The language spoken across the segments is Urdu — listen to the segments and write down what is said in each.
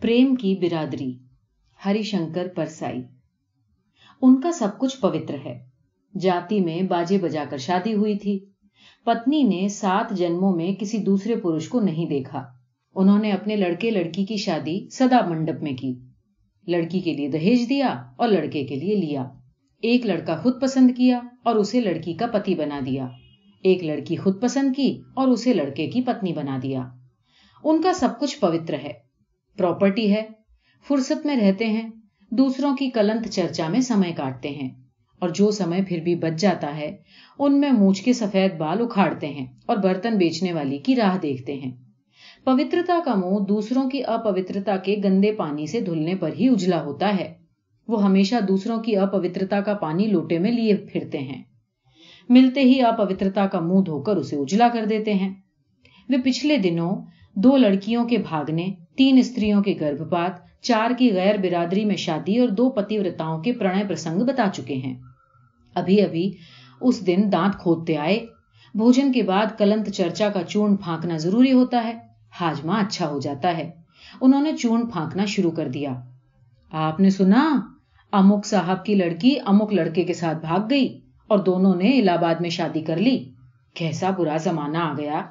پریم کی برادری ہری شنکر پرسائی۔ ان کا سب کچھ پوتر ہے۔ جاتی میں باجے بجا کر شادی ہوئی تھی۔ پتنی نے سات جنموں میں کسی دوسرے پروش کو نہیں دیکھا۔ انہوں نے اپنے لڑکے لڑکی کی شادی سدا منڈپ میں کی۔ لڑکی کے لیے دہیج دیا اور لڑکے کے لیے لیا۔ ایک لڑکا خود پسند کیا اور اسے لڑکی کا پتی بنا دیا۔ ایک لڑکی خود پسند کی اور اسے لڑکے کی پتنی بنا دیا۔ ان کا سب کچھ پوتر ہے۔ پراپرٹی ہے، فرصت میں رہتے ہیں، دوسروں کی کلنت چرچا میں سمے کاٹتے ہیں، اور جو سمے پھر بھی بچ جاتا ہے، ان میں مونچھ کے سفید بال اکھاڑتے ہیں اور برتن بیچنے والی کی راہ دیکھتے ہیں۔ پوترتا کا منہ دوسروں کی اپوترتا کے گندے پانی سے دھلنے پر ہی اجلا ہوتا ہے۔ وہ ہمیشہ دوسروں کی اپوترتا کا پانی لوٹے میں لیے پھرتے ہیں۔ ملتے ہی اپوترتا کا منہ دھو کر اسے اجلا کر دیتے ہیں۔ وہ پچھلے دنوں دو لڑکیوں کے بھاگنے تین استریوں کے گربھپات، چار کی غیر برادری میں شادی اور دو پتی وتاؤں کے پرنئے پرسنگ بتا چکے ہیں۔ ابھی ابھی اس دن دانت کھودتے آئے، بھوجن کے بعد کلنت چرچا کا چون پھانکنا ضروری ہوتا ہے ہاجمہ اچھا ہو جاتا ہے۔ انہوں نے چون پھانکنا شروع کر دیا۔ آپ نے سنا امک صاحب کی لڑکی امک لڑکے کے ساتھ بھاگ گئی اور دونوں نے الہ آباد میں شادی کر لی۔ کیسا برا زمانہ آ گیا۔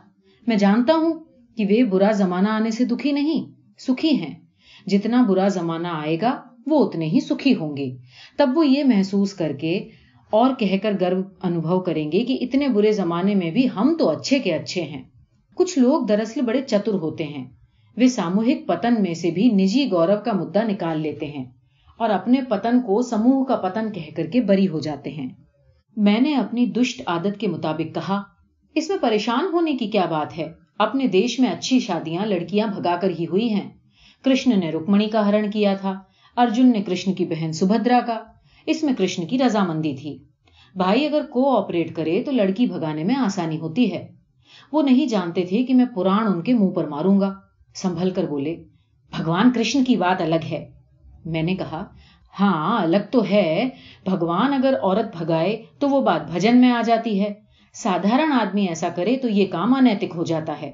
میں جانتا ہوں کہ وہ برا زمانہ آنے سے دکھی نہیں۔ سکھی ہیں۔ جتنا برا زمانہ آئے گا، وہ اتنے ہی سکھی ہوں گے۔ تب وہ یہ محسوس کر کے اور کہہ کر گرو انوبھو کریں گے کہ اتنے برے زمانے میں بھی ہم تو اچھے کے اچھے ہیں۔ کچھ لوگ دراصل بڑے چتر ہوتے ہیں۔ وہ ساموہک پتن میں سے بھی نجی گورو کا مدعا نکال لیتے ہیں اور اپنے پتن کو سموہ کا پتن کہہ کر کے بری ہو جاتے ہیں۔ میں نے اپنی دشت عادت کے مطابق کہا، اس میں پریشان ہونے کی کیا بات ہے؟ اپنے دیش میں اچھی شادیاں لڑکیاں بھگا کر ہی ہوئی ہیں۔ کرشن نے رکمنی کا ہرن کیا تھا۔ ارجن نے کرشن کی بہن سبھدرا کا۔ اس میں کرشن کی رضامندی تھی۔ بھائی اگر کو آپریٹ کرے تو لڑکی بھگانے میں آسانی ہوتی ہے۔ وہ نہیں جانتے تھے کہ میں پورا ان کے منہ پر ماروں گا۔ سنبھل کر بولے، بھگوان کرشن کی بات الگ ہے۔ میں نے کہا ہاں الگ تو ہے۔ بھگوان اگر عورت بھگائے تو وہ بات بھجن میں آ جاتی ہے۔ سادھارن آدمی ایسا کرے تو یہ کام انیتک ہو جاتا ہے۔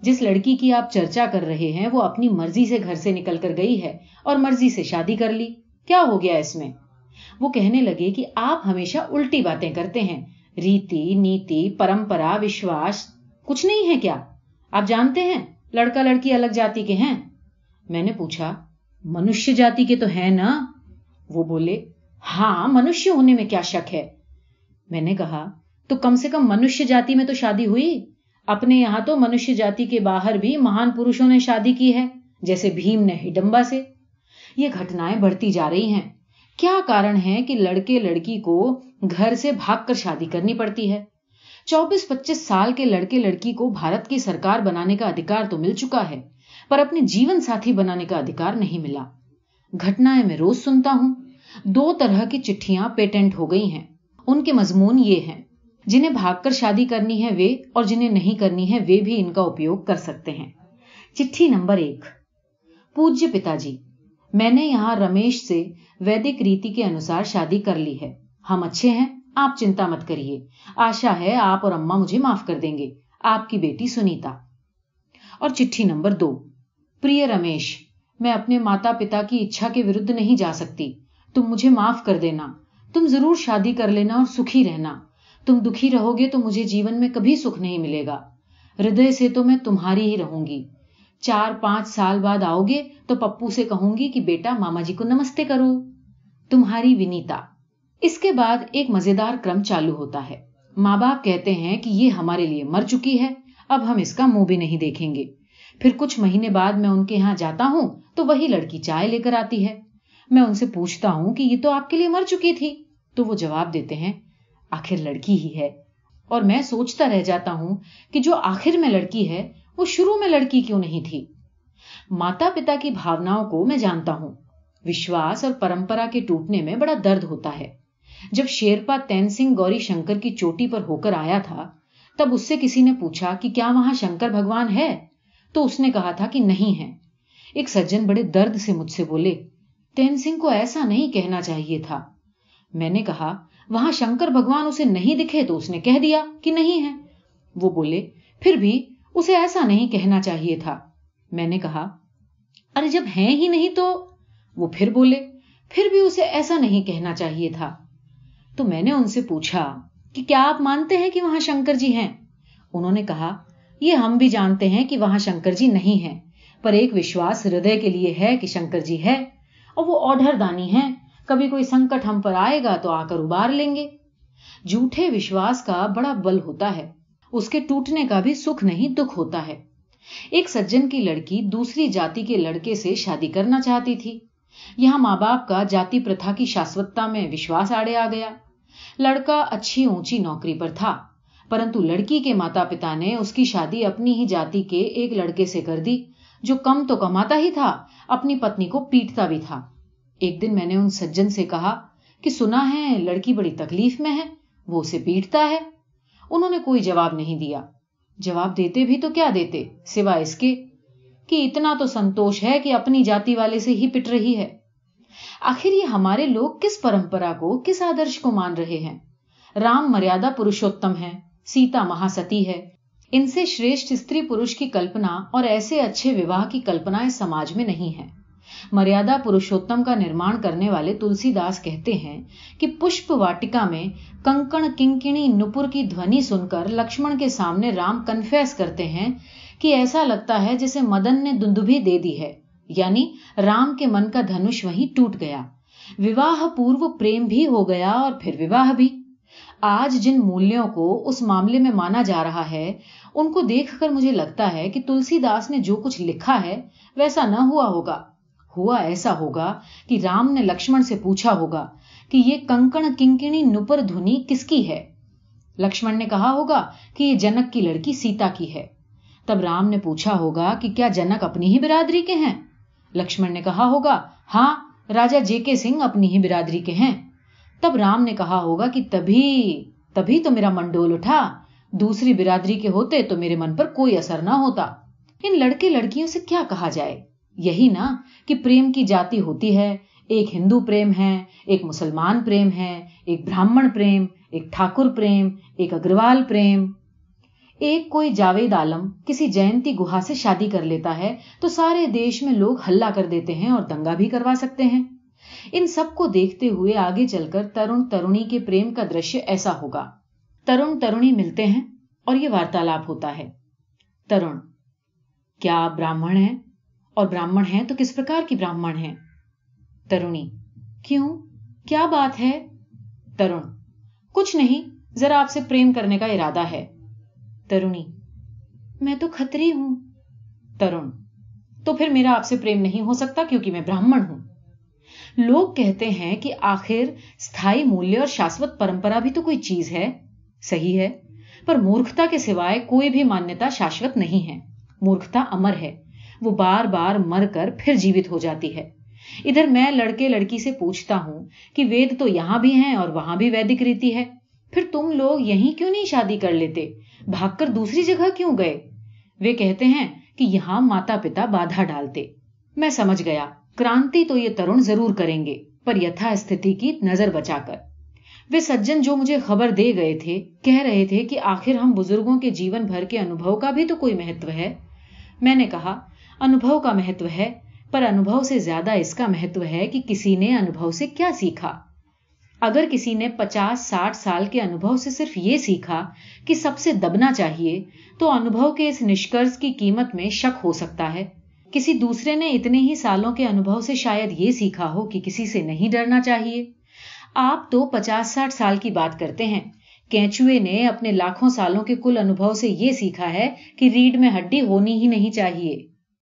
جس لڑکی کی آپ چرچا کر رہے ہیں، وہ اپنی مرضی سے گھر سے نکل کر گئی ہے اور مرضی سے شادی کر لی۔ کیا ہو گیا اس میں؟ وہ کہنے لگے کہ آپ ہمیشہ الٹی باتیں کرتے ہیں۔ ریتی، نیتی، پرمپرا، وشواس، کچھ نہیں ہے کیا؟ آپ جانتے ہیں، لڑکا لڑکی الگ جاتی کے ہیں۔ میں نے پوچھا، منشیہ جاتی کے تو ہیں نا؟ وہ بولے ہاں منشیہ ہونے میں کیا شک ہے۔ میں نے کہا تو کم سے کم منشیہ جاتی میں تو شادی ہوئی۔ اپنے یہاں تو منشیہ جاتی کے باہر بھی مہان پروشوں نے شادی کی ہے، جیسے بھیم نے ہڈمبا سے۔ یہ گھٹنائیں بڑھتی جا رہی ہیں۔ کیا کارن ہے کہ لڑکے لڑکی کو گھر سے بھاگ کر شادی کرنی پڑتی ہے؟ چوبیس پچیس سال کے لڑکے لڑکی کو بھارت کی سرکار بنانے کا ادھیکار تو مل چکا ہے، پر اپنے جیون ساتھی بنانے کا ادھیکار نہیں ملا۔ گھٹنائیں میں روز سنتا ہوں۔ دو طرح کی چٹھیاں پیٹنٹ ہو گئی ہیں۔ ان کے مضمون یہ ہیں۔ جنہیں بھاگ کر شادی کرنی ہے وہ اور جنہیں نہیں کرنی ہے وہ بھی ان کا اپیوگ کر سکتے ہیں۔ چٹھی نمبر ایک۔ پوجیہ پتا جی میں نے یہاں رمیش سے ویدک ریتی کے انوسار شادی کر لی ہے۔ ہم اچھے ہیں، آپ چنتا مت کریے۔ آشا ہے، آپ اور اما مجھے معاف کر دیں گے۔ آپ کی بیٹی سنیتا۔ اور چٹھی نمبر دو۔ پری رمیش، میں اپنے ماتا پتا کی اچھا کے ورد نہیں جا سکتی۔ تم مجھے معاف کر دینا۔ تم ضرور شادی کر لینا اور سکھی رہنا۔ تم دکھی رہو گے تو مجھے جیون میں کبھی سکھ نہیں ملے گا۔ ہردے سے تو میں تمہاری ہی رہوں گی۔ چار پانچ سال بعد آؤ گے تو پپو سے کہوں گی کہ بیٹا، ماما جی کو نمستے کرو۔ تمہاری ونیتا۔ اس کے بعد ایک مزیدار کرم چالو ہوتا ہے۔ ماں باپ کہتے ہیں کہ یہ ہمارے لیے مر چکی ہے، اب ہم اس کا منہ بھی نہیں دیکھیں گے۔ پھر کچھ مہینے بعد میں ان کے یہاں جاتا ہوں تو وہی لڑکی چائے لے کر آتی ہے۔ میں ان سے پوچھتا ہوں کہ یہ تو آپ کے لیے مر چکی تھی۔ تو وہ جواب دیتے ہیں آخر لڑکی ہی ہے۔ اور میں سوچتا رہ جاتا ہوں کہ جو آخر میں لڑکی ہے، وہ شروع میں لڑکی کیوں نہیں تھی؟ ماتا پتا کی بھاوناؤں کو میں جانتا ہوں۔ وشواس اور پرمپرا کے ٹوٹنے میں بڑا درد ہوتا ہے۔ جب شیرپا تین سنگھ گوری شنکر کی چوٹی پر ہو کر آیا تھا، تب اس سے کسی نے پوچھا کہ کیا وہاں شنکر بھگوان ہے؟ تو اس نے کہا تھا کہ نہیں ہے۔ ایک سجن بڑے درد سے مجھ سے بولے، تین سنگھ کو ایسا نہیں کہنا چاہیے تھا۔ میں نے کہا وہاں شنکر بھگوان اسے نہیں دکھے تو اس نے کہہ دیا کہ نہیں ہے۔ وہ بولے، پھر بھی اسے ایسا نہیں کہنا چاہیے تھا۔ میں نے کہا، ارے جب ہیں ہی نہیں تو؟ وہ پھر بولے، پھر بھی اسے ایسا نہیں کہنا چاہیے تھا۔ تو میں نے ان سے پوچھا کہ کیا آپ مانتے ہیں کہ وہاں شنکر جی ہیں؟ انہوں نے کہا، یہ ہم بھی جانتے ہیں کہ وہاں شنکر جی نہیں ہیں، پر ایک وشواس ہردے کے لیے ہے کہ شنکر جی ہے اور وہ اوڈھر دانی ہیں۔ کبھی کوئی سنکٹ ہم پر آئے گا تو آ کر ابار لیں گے۔ جھوٹے وشواس کا بڑا بل ہوتا ہے۔ اس کے ٹوٹنے کا بھی سکھ نہیں، دکھ ہوتا ہے۔ ایک سجن کی لڑکی دوسری جاتی کے لڑکے سے شادی کرنا چاہتی تھی۔ یہاں ماں باپ کا جاتی پرتھا کی شاشوتتا میں وشواس آڑے آ گیا۔ لڑکا اچھی اونچی نوکری پر تھا، پرنتو لڑکی کے ماتا پتا نے اس کی شادی اپنی ہی جاتی کے ایک لڑکے سے کر دی، جو کم تو کماتا ہی تھا، اپنی پتنی کو پیٹتا بھی تھا۔ ایک دن میں نے ان سجن سے کہا کہ سنا ہے لڑکی بڑی تکلیف میں ہے، وہ اسے پیٹتا ہے۔ انہوں نے کوئی جواب نہیں دیا۔ جواب دیتے بھی تو کیا دیتے سوا اس کے کہ اتنا تو سنتوش ہے کہ اپنی جاتی والے سے ہی پٹ رہی ہے۔ آخر یہ ہمارے لوگ کس پرمپرا کو، کس آدرش کو مان رہے ہیں؟ رام مریادا پروشوتم ہے سیتا مہاستی ہے۔ ان سے شریشٹ استری پروش کی کلپنا اور ایسے اچھے وواہ کی کلپنا سماج میں نہیں ہے مریادا پروشوتم کا نرمان کرنے والے تلسی داس کہتے ہیں کہ پشپ واٹکا میں کنکن کنکنی نپر کی دھونی سن کر لکشمن کے سامنے رام کنفیس کرتے ہیں کہ ایسا لگتا ہے جسے مدن نے دندبھی دے دی ہے یعنی رام کے من کا دھنش وہیں ٹوٹ گیا۔ وواہ پورو پریم بھی ہو گیا اور پھر وواہ بھی۔ آج جن مولیوں کو اس معاملے میں مانا جا رہا ہے، ان کو دیکھ کر مجھے لگتا ہے کہ تلسی داس نے جو کچھ لکھا ہے، ویسا نہ ہوا ہوگا۔ ہوا ایسا ہوگا کہ رام نے لکشمن سے پوچھا ہوگا کہ یہ کنکن کنکنی نپر دھنی کس کی ہے؟ لکشمن نے کہا ہوگا کہ یہ جنک کی لڑکی سیتا کی ہے۔ تب رام نے پوچھا ہوگا کہ کیا جنک اپنی ہی برادری کے ہیں؟ لکشمن نے کہا ہوگا ہاں راجا جے کے سنگھ اپنی ہی برادری کے ہیں۔ تب رام نے کہا ہوگا کہ تبھی تبھی تو میرا منڈول اٹھا۔ دوسری برادری کے ہوتے تو میرے من پر کوئی اثر نہ ہوتا۔ ان لڑکے لڑکیوں سے کیا کہا جائے؟ یہی نا کہ پریم کی جاتی ہوتی ہے، ایک ہندو پریم ہے، ایک مسلمان پریم ہے، ایک براہمن پریم، ایک ٹھاکر پریم، ایک اگروال پریم۔ ایک کوئی جاوید عالم کسی جینتی گہا سے شادی کر لیتا ہے تو سارے دیش میں لوگ ہلہ کر دیتے ہیں اور دنگا بھی کروا سکتے ہیں۔ ان سب کو دیکھتے ہوئے آگے چل کر ترون ترونی کے پریم کا درشیہ ایسا ہوگا۔ ترون ترونی ملتے ہیں اور یہ وارتالاپ ہوتا ہے۔ ترون کیا آپ براہمن ہیں؟ اور براہمن ہیں تو کس پرکار کی براہمن ہیں؟ ترونی۔ کیوں؟ کیا بات ہے؟ ترون۔ کچھ نہیں، ذرا آپ سے پریم کرنے کا ارادہ ہے۔ ترونی۔ میں تو کھتری ہوں۔ ترون۔ تو پھر میرا آپ سے پریم نہیں ہو سکتا کیونکہ میں براہمن ہوں۔ لوگ کہتے ہیں کہ آخر استھائی مولیہ اور شاشوت پرمپرا بھی تو کوئی چیز ہے۔ صحیح ہے۔ پر مورکھتا کے سوائے کوئی بھی مانیہتا شاشوت نہیں ہے۔ مورکھتا امر ہے۔ وہ بار بار مر کر پھر جیوت ہو جاتی ہے۔ ادھر میں لڑکے لڑکی سے پوچھتا ہوں کہ وید تو یہاں بھی ہیں اور وہاں بھی ویدک ریتی ہے۔ پھر تم لوگ یہیں کیوں نہیں شادی کر لیتے؟ بھاگ کر دوسری جگہ کیوں گئے؟ وہ کہتے ہیں کہ یہاں ماتا پتا بادھا ڈالتے۔ میں سمجھ گیا، کرانتی تو یہ ترون ضرور کریں گے، پر یتھا استھتی کی نظر بچا کر۔ وہ سجن جو مجھے خبر دے گئے تھے، کہہ رہے تھے کہ آخر ہم بزرگوں کے جیون بھر کے انوبھو کا بھی تو کوئی مہتو ہے؟ میں نے کہا انوبھو کا مہتو ہے، پر انوبھو سے زیادہ اس کا مہتو ہے کہ کسی نے انوبھو سے کیا سیکھا۔ اگر کسی نے پچاس، ساٹھ سال کے انوبھو سے صرف یہ سیکھا کہ سب سے دبنا چاہیے، تو انوبھو کے اس نشکرز کی قیمت میں شک ہو سکتا ہے۔ کسی دوسرے نے اتنے ہی سالوں کے انوبھو سے شاید یہ سیکھا ہو کہ کسی سے نہیں ڈرنا چاہیے۔ آپ تو پچاس، ساٹھ سال کی بات کرتے ہیں۔ کینچوے نے اپنے لاکھوں سالوں کے کل انوبھو سے یہ سیکھا ہے کہ ریڑھ میں ہڈی ہونی ہی نہیں چاہیے۔